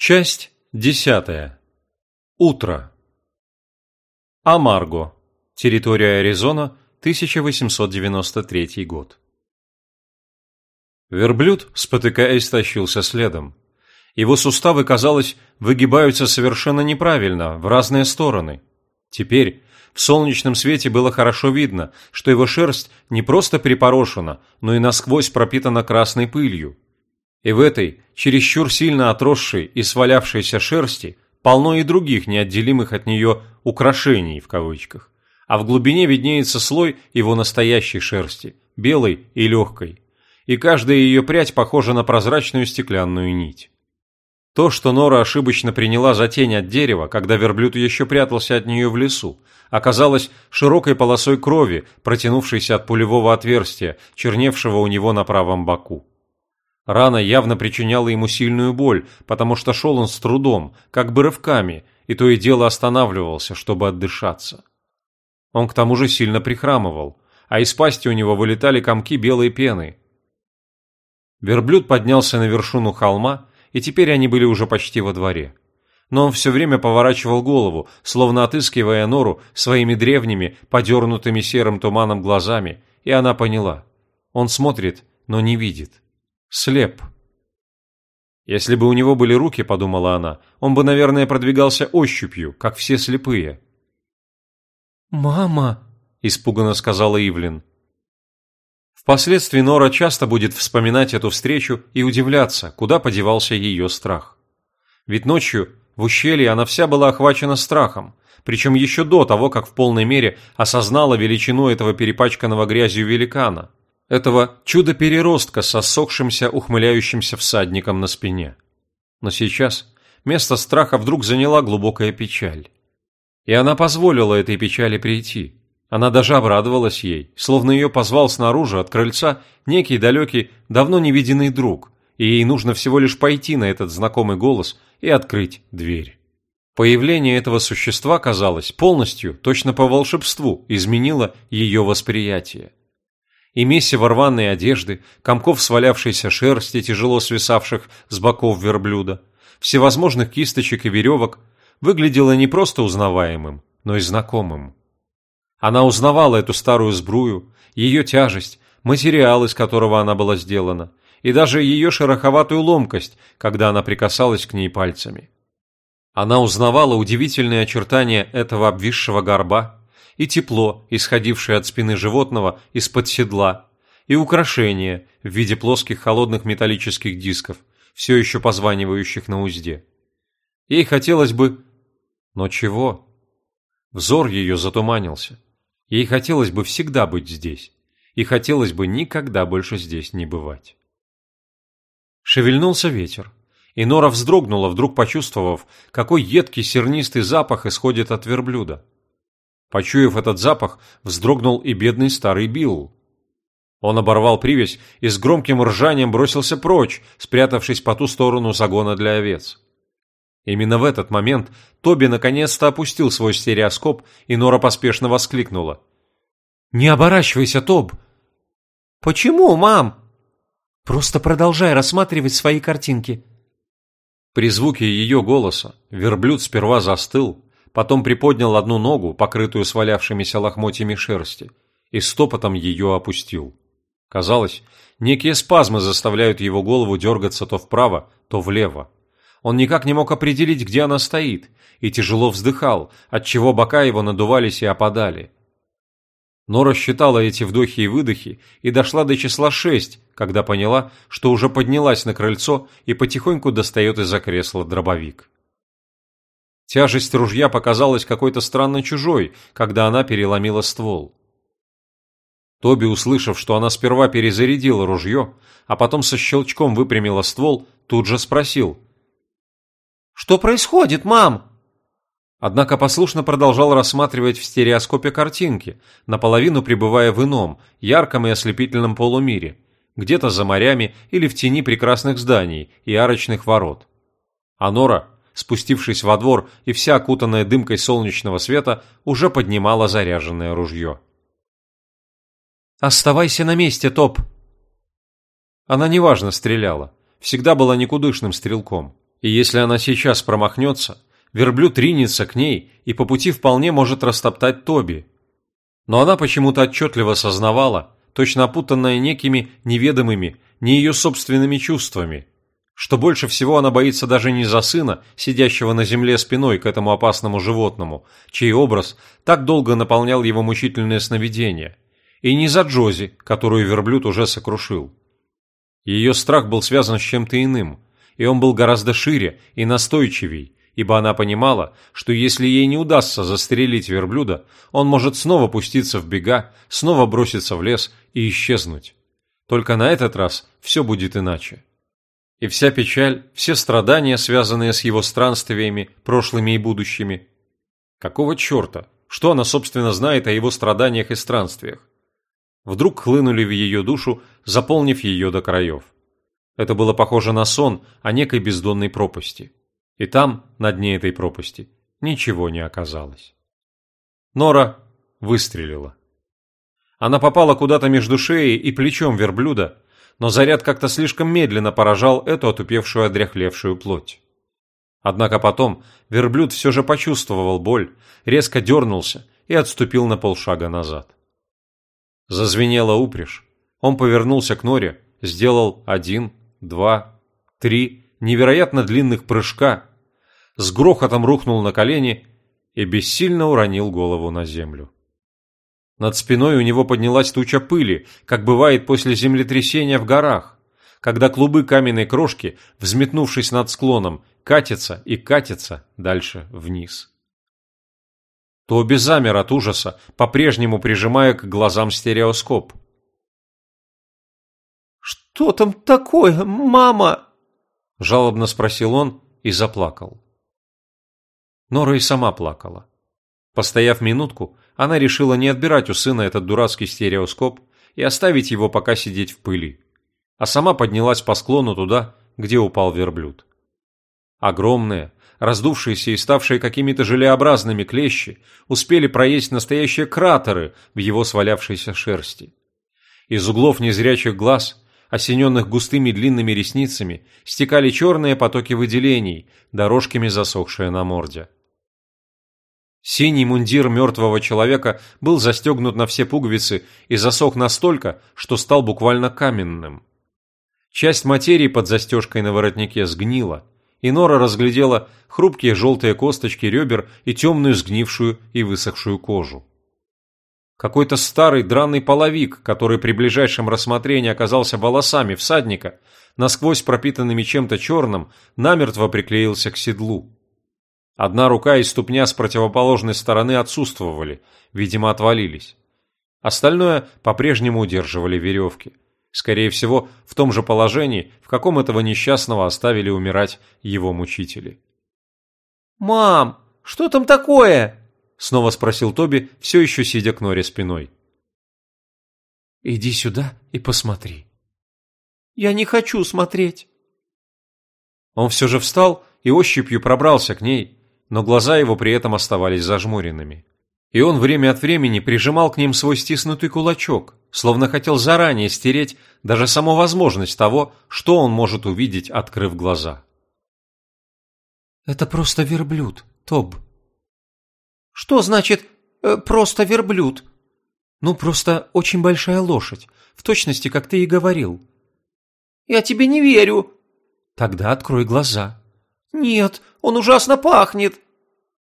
Часть десятая. Утро. Амарго. Территория Аризона, 1893 год. Верблюд, спотыкаясь, тащился следом. Его суставы, казалось, выгибаются совершенно неправильно, в разные стороны. Теперь в солнечном свете было хорошо видно, что его шерсть не просто припорошена, но и насквозь пропитана красной пылью. И в этой, чересчур сильно отросшей и свалявшейся шерсти, полно и других неотделимых от нее «украшений» в кавычках. А в глубине виднеется слой его настоящей шерсти, белой и легкой. И каждая ее прядь похожа на прозрачную стеклянную нить. То, что Нора ошибочно приняла за тень от дерева, когда верблюд еще прятался от нее в лесу, оказалось широкой полосой крови, протянувшейся от пулевого отверстия, черневшего у него на правом боку. Рана явно причиняла ему сильную боль, потому что шел он с трудом, как бы рывками, и то и дело останавливался, чтобы отдышаться. Он к тому же сильно прихрамывал, а из пасти у него вылетали комки белой пены. Верблюд поднялся на вершину холма, и теперь они были уже почти во дворе. Но он все время поворачивал голову, словно отыскивая нору своими древними, подернутыми серым туманом глазами, и она поняла. Он смотрит, но не видит слеп. Если бы у него были руки, подумала она, он бы, наверное, продвигался ощупью, как все слепые. «Мама!» – испуганно сказала Ивлин. Впоследствии Нора часто будет вспоминать эту встречу и удивляться, куда подевался ее страх. Ведь ночью в ущелье она вся была охвачена страхом, причем еще до того, как в полной мере осознала величину этого перепачканного грязью великана – этого чудо-переростка с осохшимся, ухмыляющимся всадником на спине. Но сейчас место страха вдруг заняла глубокая печаль. И она позволила этой печали прийти. Она даже обрадовалась ей, словно ее позвал снаружи от крыльца некий далекий, давно невиденный друг, и ей нужно всего лишь пойти на этот знакомый голос и открыть дверь. Появление этого существа, казалось, полностью, точно по волшебству, изменило ее восприятие и месиво рваной одежды, комков свалявшейся шерсти, тяжело свисавших с боков верблюда, всевозможных кисточек и веревок, выглядело не просто узнаваемым, но и знакомым. Она узнавала эту старую сбрую, ее тяжесть, материал, из которого она была сделана, и даже ее шероховатую ломкость, когда она прикасалась к ней пальцами. Она узнавала удивительные очертания этого обвисшего горба, и тепло, исходившее от спины животного из-под седла, и украшения в виде плоских холодных металлических дисков, все еще позванивающих на узде. Ей хотелось бы... Но чего? Взор ее затуманился. Ей хотелось бы всегда быть здесь, и хотелось бы никогда больше здесь не бывать. Шевельнулся ветер, и Нора вздрогнула, вдруг почувствовав, какой едкий сернистый запах исходит от верблюда. Почуяв этот запах, вздрогнул и бедный старый Билл. Он оборвал привязь и с громким ржанием бросился прочь, спрятавшись по ту сторону загона для овец. Именно в этот момент Тоби наконец-то опустил свой стереоскоп, и Нора поспешно воскликнула. «Не оборачивайся, Тоб!» «Почему, мам?» «Просто продолжай рассматривать свои картинки». При звуке ее голоса верблюд сперва застыл, потом приподнял одну ногу, покрытую свалявшимися лохмотьями шерсти, и стопотом ее опустил. Казалось, некие спазмы заставляют его голову дергаться то вправо, то влево. Он никак не мог определить, где она стоит, и тяжело вздыхал, отчего бока его надувались и опадали. Но рассчитала эти вдохи и выдохи и дошла до числа шесть, когда поняла, что уже поднялась на крыльцо и потихоньку достает из-за кресла дробовик. Тяжесть ружья показалась какой-то странно чужой, когда она переломила ствол. Тоби, услышав, что она сперва перезарядила ружье, а потом со щелчком выпрямила ствол, тут же спросил. «Что происходит, мам?» Однако послушно продолжал рассматривать в стереоскопе картинки, наполовину пребывая в ином, ярком и ослепительном полумире, где-то за морями или в тени прекрасных зданий и арочных ворот. А Нора, спустившись во двор и вся окутанная дымкой солнечного света, уже поднимала заряженное ружье. «Оставайся на месте, Топ!» Она неважно стреляла, всегда была никудышным стрелком, И если она сейчас промахнется, верблюд ринется к ней и по пути вполне может растоптать Тоби. Но она почему-то отчетливо сознавала, точно опутанная некими неведомыми, не ее собственными чувствами, что больше всего она боится даже не за сына, сидящего на земле спиной к этому опасному животному, чей образ так долго наполнял его мучительное сновидение, и не за Джози, которую верблюд уже сокрушил. Ее страх был связан с чем-то иным, и он был гораздо шире и настойчивей, ибо она понимала, что если ей не удастся застрелить верблюда, он может снова пуститься в бега, снова броситься в лес и исчезнуть. Только на этот раз все будет иначе. И вся печаль, все страдания, связанные с его странствиями, прошлыми и будущими. Какого черта? Что она, собственно, знает о его страданиях и странствиях? вдруг хлынули в ее душу, заполнив ее до краев. Это было похоже на сон о некой бездонной пропасти. И там, на дне этой пропасти, ничего не оказалось. Нора выстрелила. Она попала куда-то между шеей и плечом верблюда, но заряд как-то слишком медленно поражал эту отупевшую одряхлевшую плоть. Однако потом верблюд все же почувствовал боль, резко дернулся и отступил на полшага назад. Зазвенела упряжь. Он повернулся к норе, сделал один, два, три невероятно длинных прыжка, с грохотом рухнул на колени и бессильно уронил голову на землю. Над спиной у него поднялась туча пыли, как бывает после землетрясения в горах, когда клубы каменной крошки, взметнувшись над склоном, катятся и катятся дальше вниз. Тоби замер от ужаса, по-прежнему прижимая к глазам стереоскоп. «Что там такое, мама?» – жалобно спросил он и заплакал. Нора и сама плакала. Постояв минутку, она решила не отбирать у сына этот дурацкий стереоскоп и оставить его пока сидеть в пыли, а сама поднялась по склону туда, где упал верблюд. Огромные, раздувшиеся и ставшие какими-то желеобразными клещи, успели проесть настоящие кратеры в его свалявшейся шерсти. Из углов незрячих глаз, осененных густыми длинными ресницами, стекали черные потоки выделений, дорожками засохшие на морде. Синий мундир мертвого человека был застегнут на все пуговицы и засох настолько, что стал буквально каменным. Часть материи под застежкой на воротнике сгнила – и Нора разглядела хрупкие желтые косточки ребер и темную сгнившую и высохшую кожу. Какой-то старый драный половик, который при ближайшем рассмотрении оказался волосами всадника, насквозь пропитанными чем-то черным, намертво приклеился к седлу. Одна рука и ступня с противоположной стороны отсутствовали, видимо, отвалились. Остальное по-прежнему удерживали веревки. Скорее всего, в том же положении, в каком этого несчастного оставили умирать его мучители. «Мам, что там такое?» Снова спросил Тоби, все еще сидя к Норе спиной. «Иди сюда и посмотри». «Я не хочу смотреть». Он все же встал и ощупью пробрался к ней, но глаза его при этом оставались зажмуренными. И он время от времени прижимал к ним свой стиснутый кулачок, словно хотел заранее стереть даже саму возможность того, что он может увидеть, открыв глаза. «Это просто верблюд, Тоб». «Что значит э, «просто верблюд»?» «Ну, просто очень большая лошадь, в точности, как ты и говорил». «Я тебе не верю». «Тогда открой глаза». «Нет, он ужасно пахнет».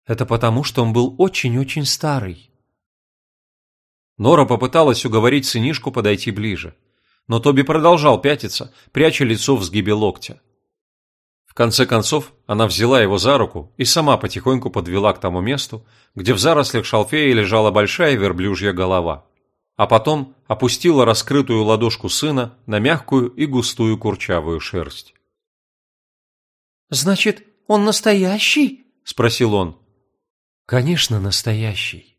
Это потому, что он был очень-очень старый. Нора попыталась уговорить сынишку подойти ближе, но Тоби продолжал пятиться, пряча лицо в сгибе локтя. В конце концов, она взяла его за руку и сама потихоньку подвела к тому месту, где в зарослях шалфея лежала большая верблюжья голова, а потом опустила раскрытую ладошку сына на мягкую и густую курчавую шерсть. «Значит, он настоящий?» – спросил он. Конечно, настоящий.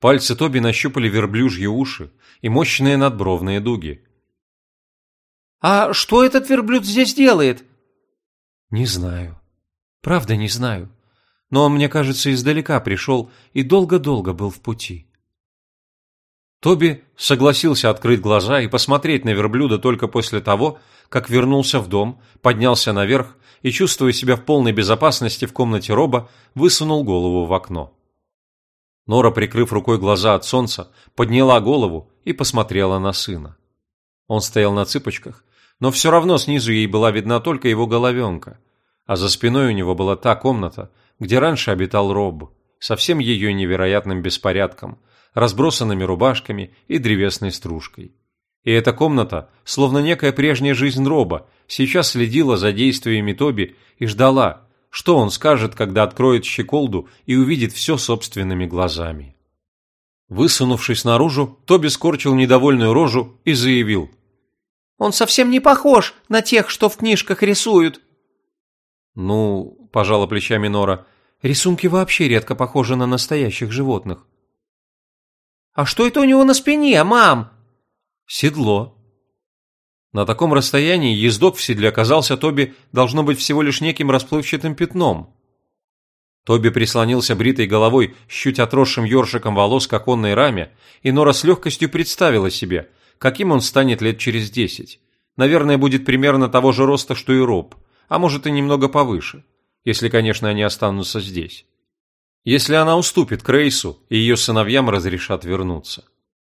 Пальцы Тоби нащупали верблюжьи уши и мощные надбровные дуги. «А что этот верблюд здесь делает?» «Не знаю. Правда, не знаю. Но он, мне кажется, издалека пришел и долго-долго был в пути». Тоби согласился открыть глаза и посмотреть на верблюда только после того, как вернулся в дом, поднялся наверх и, чувствуя себя в полной безопасности в комнате Роба, высунул голову в окно. Нора, прикрыв рукой глаза от солнца, подняла голову и посмотрела на сына. Он стоял на цыпочках, но все равно снизу ей была видна только его головенка, а за спиной у него была та комната, где раньше обитал Роб, со всем ее невероятным беспорядком, разбросанными рубашками и древесной стружкой. И эта комната, словно некая прежняя жизнь Роба, сейчас следила за действиями Тоби и ждала, что он скажет, когда откроет щеколду и увидит все собственными глазами. Высунувшись наружу, Тоби скорчил недовольную рожу и заявил. «Он совсем не похож на тех, что в книжках рисуют». «Ну, – пожала плечами Нора, – рисунки вообще редко похожи на настоящих животных». «А что это у него на спине, мам?» Седло. На таком расстоянии ездок в седле оказался Тоби должно быть всего лишь неким расплывчатым пятном. Тоби прислонился бритой головой с чуть отросшим ёршиком волос к оконной раме, и Нора с легкостью представила себе, каким он станет лет через десять. Наверное, будет примерно того же роста, что и Роб, а может и немного повыше, если, конечно, они останутся здесь. Если она уступит Крейсу, и ее сыновьям разрешат вернуться.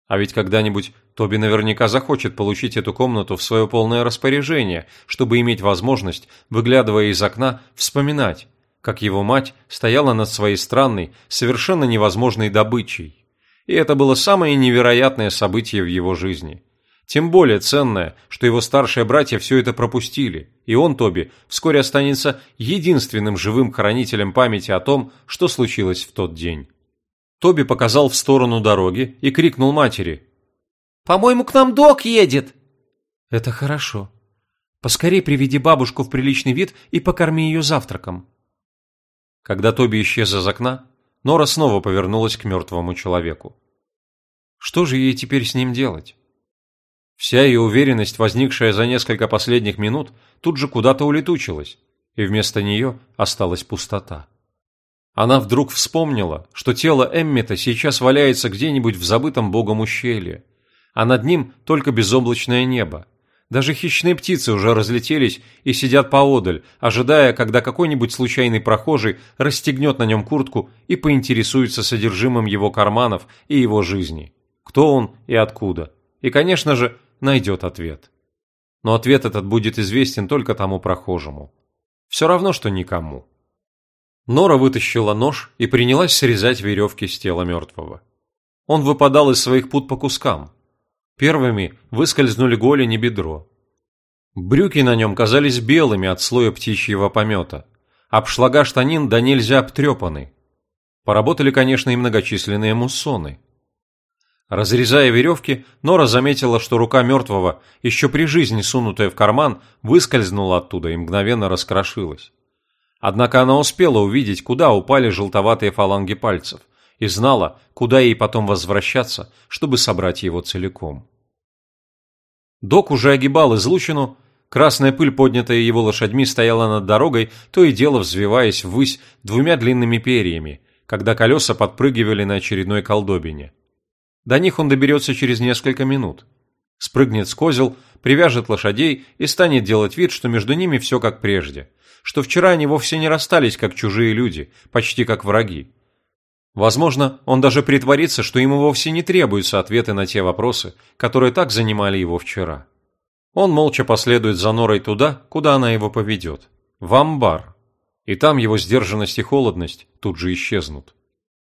А ведь когда-нибудь Тоби наверняка захочет получить эту комнату в свое полное распоряжение, чтобы иметь возможность, выглядывая из окна, вспоминать, как его мать стояла над своей странной, совершенно невозможной добычей. И это было самое невероятное событие в его жизни. Тем более ценное, что его старшие братья все это пропустили, и он, Тоби, вскоре останется единственным живым хранителем памяти о том, что случилось в тот день. Тоби показал в сторону дороги и крикнул матери. «По-моему, к нам док едет!» «Это хорошо. Поскорей приведи бабушку в приличный вид и покорми ее завтраком». Когда Тоби исчез из окна, Нора снова повернулась к мертвому человеку. Что же ей теперь с ним делать? Вся ее уверенность, возникшая за несколько последних минут, тут же куда-то улетучилась, и вместо нее осталась пустота. Она вдруг вспомнила, что тело Эммета сейчас валяется где-нибудь в забытом богом ущелье, а над ним только безоблачное небо. Даже хищные птицы уже разлетелись и сидят поодаль, ожидая, когда какой-нибудь случайный прохожий расстегнет на нем куртку и поинтересуется содержимым его карманов и его жизни. Кто он и откуда. И, конечно же, найдет ответ. Но ответ этот будет известен только тому прохожему. Все равно, что никому. Нора вытащила нож и принялась срезать веревки с тела мертвого. Он выпадал из своих пут по кускам. Первыми выскользнули голень и бедро. Брюки на нем казались белыми от слоя птичьего помета. Обшлага штанин да нельзя обтрепаны. Поработали, конечно, и многочисленные муссоны. Разрезая веревки, Нора заметила, что рука мертвого, еще при жизни сунутая в карман, выскользнула оттуда и мгновенно раскрошилась. Однако она успела увидеть, куда упали желтоватые фаланги пальцев, и знала, куда ей потом возвращаться, чтобы собрать его целиком. Док уже огибал излучину, красная пыль, поднятая его лошадьми, стояла над дорогой, то и дело взвиваясь ввысь двумя длинными перьями, когда колеса подпрыгивали на очередной колдобине. До них он доберется через несколько минут. Спрыгнет с козел, привяжет лошадей и станет делать вид, что между ними все как прежде – что вчера они вовсе не расстались как чужие люди, почти как враги. Возможно, он даже притворится, что ему вовсе не требуются ответы на те вопросы, которые так занимали его вчера. Он молча последует за Норой туда, куда она его поведет. В амбар. И там его сдержанность и холодность тут же исчезнут.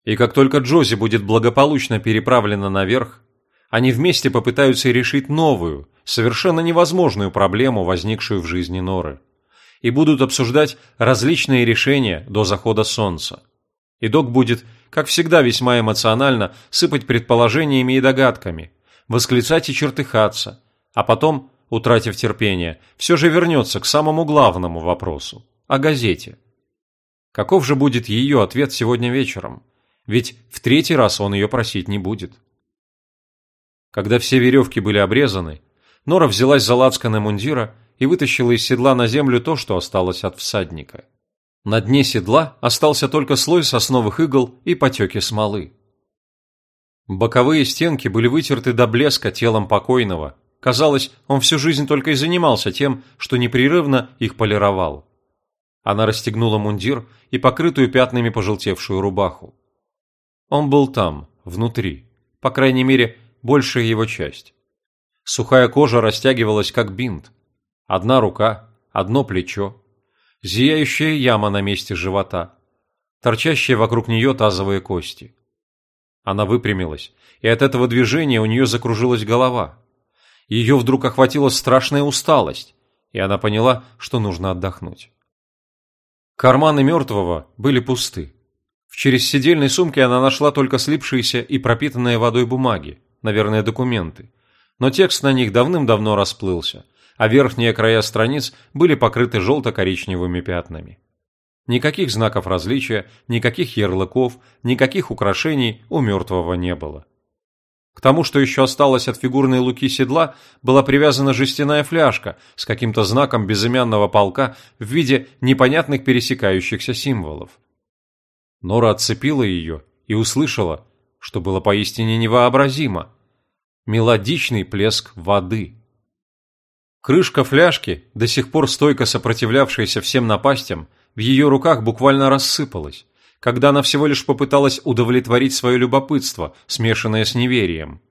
И как только Джози будет благополучно переправлена наверх, они вместе попытаются решить новую, совершенно невозможную проблему, возникшую в жизни Норы и будут обсуждать различные решения до захода солнца. И док будет, как всегда весьма эмоционально, сыпать предположениями и догадками, восклицать и чертыхаться, а потом, утратив терпение, все же вернется к самому главному вопросу – о газете. Каков же будет ее ответ сегодня вечером? Ведь в третий раз он ее просить не будет. Когда все веревки были обрезаны, Нора взялась за лацканы мундира и вытащила из седла на землю то, что осталось от всадника. На дне седла остался только слой сосновых игл и потеки смолы. Боковые стенки были вытерты до блеска телом покойного. Казалось, он всю жизнь только и занимался тем, что непрерывно их полировал. Она расстегнула мундир и покрытую пятнами пожелтевшую рубаху. Он был там, внутри, по крайней мере, большая его часть. Сухая кожа растягивалась, как бинт. Одна рука, одно плечо, зияющая яма на месте живота, торчащие вокруг нее тазовые кости. Она выпрямилась, и от этого движения у нее закружилась голова. Ее вдруг охватила страшная усталость, и она поняла, что нужно отдохнуть. Карманы мертвого были пусты. В черезсидельной сумке она нашла только слипшиеся и пропитанные водой бумаги, наверное, документы. Но текст на них давным-давно расплылся, а верхние края страниц были покрыты желто-коричневыми пятнами. Никаких знаков различия, никаких ярлыков, никаких украшений у мертвого не было. К тому, что еще осталось от фигурной луки седла, была привязана жестяная фляжка с каким-то знаком безымянного полка в виде непонятных пересекающихся символов. Нора отцепила ее и услышала, что было поистине невообразимо. Мелодичный плеск воды. Крышка фляжки, до сих пор стойко сопротивлявшаяся всем напастям, в ее руках буквально рассыпалась, когда она всего лишь попыталась удовлетворить свое любопытство, смешанное с неверием.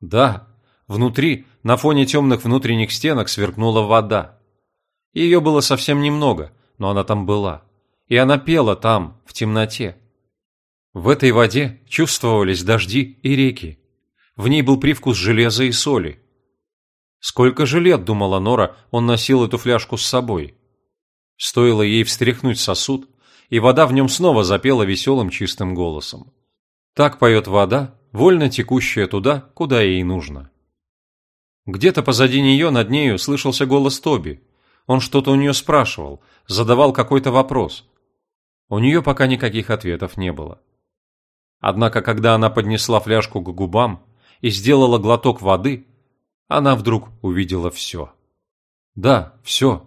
Да, внутри, на фоне темных внутренних стенок, сверкнула вода. Ее было совсем немного, но она там была. И она пела там, в темноте. В этой воде чувствовались дожди и реки. В ней был привкус железа и соли. Сколько же лет, думала Нора, он носил эту фляжку с собой. Стоило ей встряхнуть сосуд, и вода в нем снова запела веселым чистым голосом. Так поет вода, вольно текущая туда, куда ей нужно. Где-то позади нее, над нею, слышался голос Тоби. Он что-то у нее спрашивал, задавал какой-то вопрос. У нее пока никаких ответов не было. Однако, когда она поднесла фляжку к губам и сделала глоток воды, она вдруг увидела все. Да, все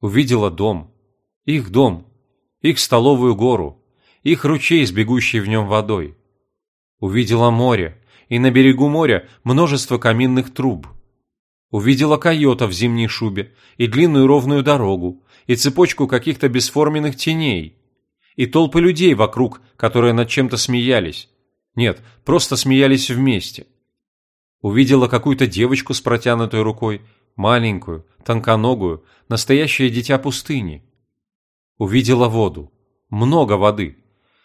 увидела дом, их дом, их столовую гору, их ручей с бегущей в нем водой. Увидела море, и на берегу моря множество каминных труб. Увидела койота в зимней шубе, и длинную ровную дорогу, и цепочку каких-то бесформенных теней, и толпы людей вокруг, которые над чем-то смеялись. Нет, просто смеялись вместе. Увидела какую-то девочку с протянутой рукой, маленькую, тонконогую, настоящее дитя пустыни. Увидела воду, много воды,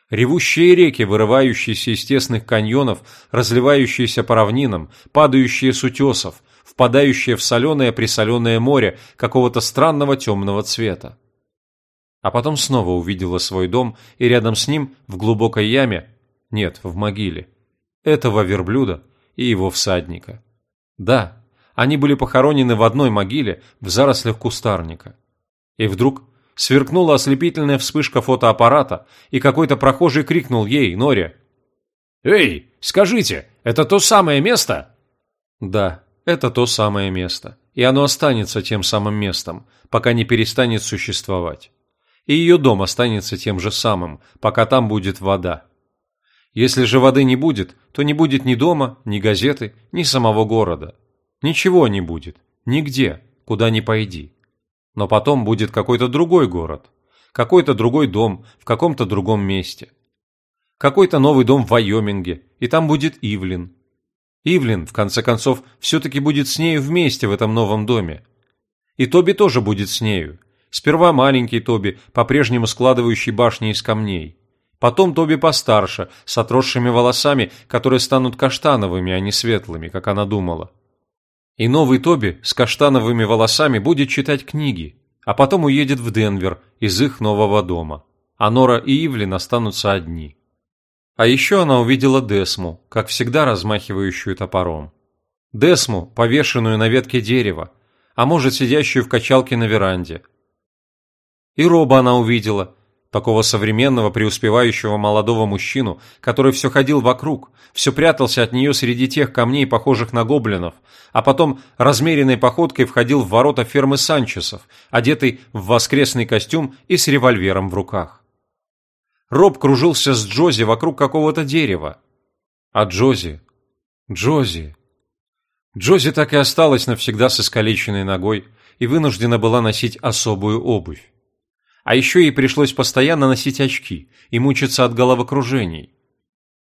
ревущие реки, вырывающиеся из тесных каньонов, разливающиеся по равнинам, падающие с утесов, впадающие в соленое-присоленое море какого-то странного темного цвета. А потом снова увидела свой дом, и рядом с ним, в глубокой яме, нет, в могиле, этого верблюда и его всадника. Да, они были похоронены в одной могиле в зарослях кустарника. И вдруг сверкнула ослепительная вспышка фотоаппарата, и какой-то прохожий крикнул ей, Норе. «Эй, скажите, это то самое место?» Да, это то самое место, и оно останется тем самым местом, пока не перестанет существовать. И ее дом останется тем же самым, пока там будет вода. Если же воды не будет, то не будет ни дома, ни газеты, ни самого города. Ничего не будет. Нигде, куда ни пойди. Но потом будет какой-то другой город. Какой-то другой дом в каком-то другом месте. Какой-то новый дом в Вайоминге, и там будет Ивлин. Ивлин, в конце концов, все-таки будет с нею вместе в этом новом доме. И Тоби тоже будет с нею. Сперва маленький Тоби, по-прежнему складывающий башни из камней. Потом Тоби постарше, с отросшими волосами, которые станут каштановыми, а не светлыми, как она думала. И новый Тоби с каштановыми волосами будет читать книги, а потом уедет в Денвер из их нового дома. А Нора и Ивлин останутся одни. А еще она увидела Десму, как всегда размахивающую топором. Десму, повешенную на ветке дерева, а может, сидящую в качалке на веранде. И Роба она увидела, такого современного преуспевающего молодого мужчину, который все ходил вокруг, все прятался от нее среди тех камней, похожих на гоблинов, а потом размеренной походкой входил в ворота фермы Санчесов, одетый в воскресный костюм и с револьвером в руках. Роб кружился с Джози вокруг какого-то дерева. А Джози... Джози... Джози так и осталась навсегда с искалеченной ногой и вынуждена была носить особую обувь. А еще ей пришлось постоянно носить очки и мучиться от головокружений.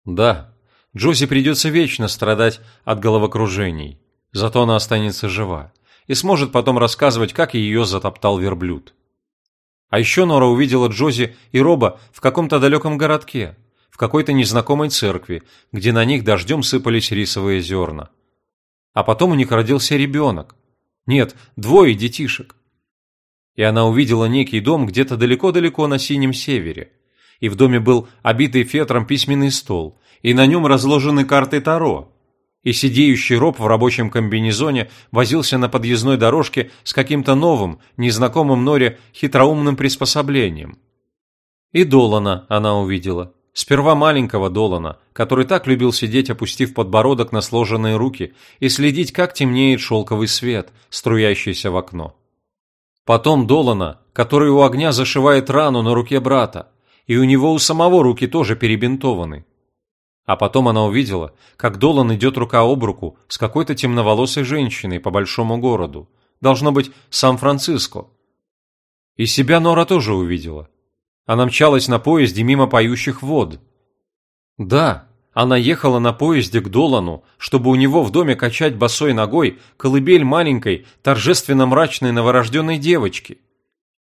Да, Джози придется вечно страдать от головокружений, зато она останется жива и сможет потом рассказывать, как ее затоптал верблюд. А еще Нора увидела Джози и Роба в каком-то далеком городке, в какой-то незнакомой церкви, где на них дождем сыпались рисовые зерна. А потом у них родился ребенок. Нет, двое детишек. И она увидела некий дом где-то далеко-далеко на синем севере. И в доме был обитый фетром письменный стол, и на нем разложены карты Таро. И сидеющий роб в рабочем комбинезоне возился на подъездной дорожке с каким-то новым, незнакомым Норе хитроумным приспособлением. И Долана она увидела. Сперва маленького Долана, который так любил сидеть, опустив подбородок на сложенные руки и следить, как темнеет шелковый свет, струящийся в окно. Потом Долана, который у огня зашивает рану на руке брата, и у него у самого руки тоже перебинтованы. А потом она увидела, как Долан идет рука об руку с какой-то темноволосой женщиной по большому городу, должно быть, Сан-Франциско. И себя Нора тоже увидела. Она мчалась на поезде мимо поющих вод. Да, она ехала на поезде к Долану, чтобы у него в доме качать босой ногой колыбель маленькой, торжественно мрачной новорожденной девочки.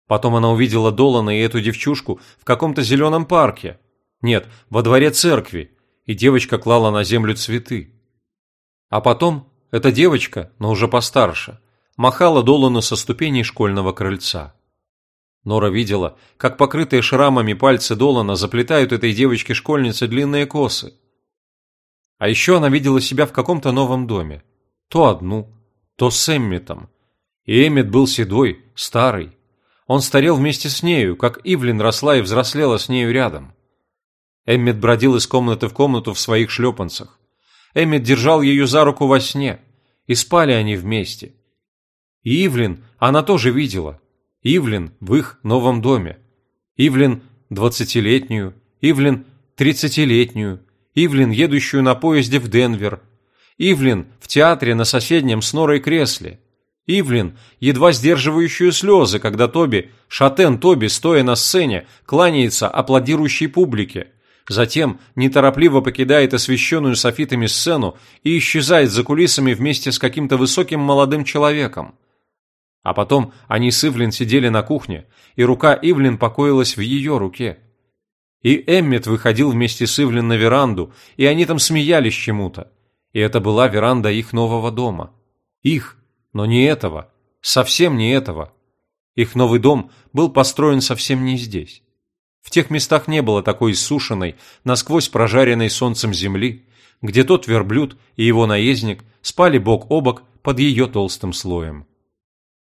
Потом она увидела Долана и эту девчушку в каком-то зеленом парке. Нет, во дворе церкви, и девочка клала на землю цветы. А потом эта девочка, но уже постарше, махала Долану со ступеней школьного крыльца. Нора видела, как покрытые шрамами пальцы Долана заплетают этой девочке-школьнице длинные косы. А еще она видела себя в каком-то новом доме. То одну, то с Эмметом. И Эммет был седой, старый. Он старел вместе с нею, как Ивлин росла и взрослела с нею рядом. Эммет бродил из комнаты в комнату в своих шлепанцах. Эммет держал ее за руку во сне, и спали они вместе. И Ивлин она тоже видела, Ивлин в их новом доме. Ивлин двадцатилетнюю, Ивлин тридцатилетнюю, Ивлин, едущую на поезде в Денвер, Ивлин в театре на соседнем с Норой кресле, Ивлин, едва сдерживающую слезы, когда Тоби, шатен Тоби, стоя на сцене, кланяется аплодирующей публике, затем неторопливо покидает освещенную софитами сцену и исчезает за кулисами вместе с каким-то высоким молодым человеком. А потом они с Ивлин сидели на кухне, и рука Ивлин покоилась в ее руке. И Эммет выходил вместе с Ивлин на веранду, и они там смеялись чему-то. И это была веранда их нового дома. Их, но не этого, совсем не этого. Их новый дом был построен совсем не здесь. В тех местах не было такой иссушенной, насквозь прожаренной солнцем земли, где тот верблюд и его наездник спали бок о бок под ее толстым слоем.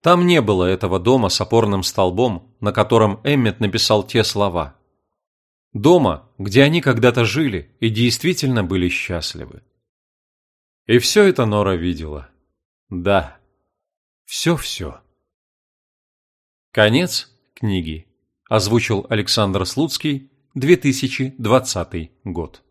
Там не было этого дома с опорным столбом, на котором Эммет написал те слова. Дома, где они когда-то жили и действительно были счастливы. И все это Нора видела. Да, все-все. Конец книги. Озвучил Александр Слуцкий, 2020 год.